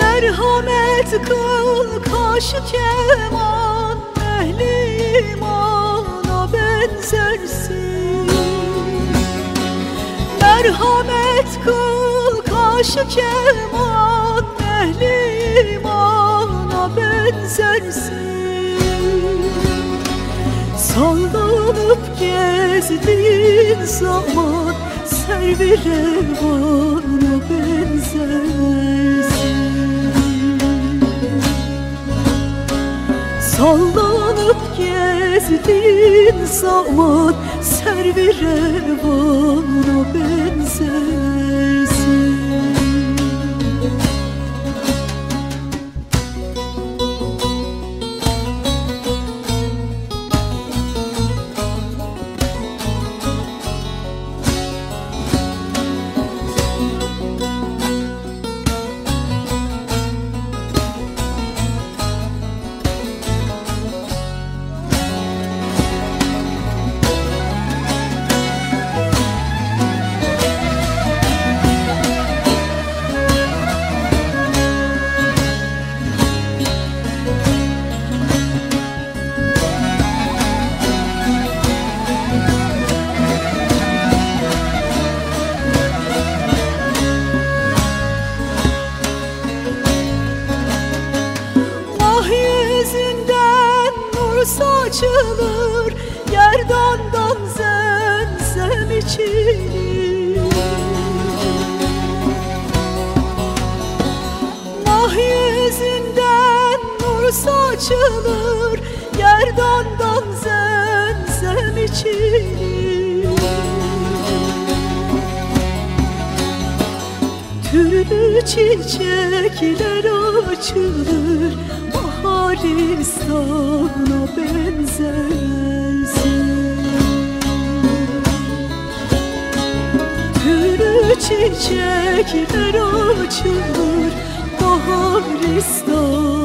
Merhamet kıl kaşı keman Ehli imana benzersin. Merhamet kıl kaşı keman Ehli imana benzersin. Sallanıp gezdiğin zaman Servi revana benzersin. Sallanıp gezdiğin zaman Servi revana saçılır Gerdandan zemzem içilir Vahyüzünden nur saçılır Gerdandan zemzem içilir Türlü çiçekler açılır Baharistan'a benzersin. Türlü çiçekler açılır Baharistan'a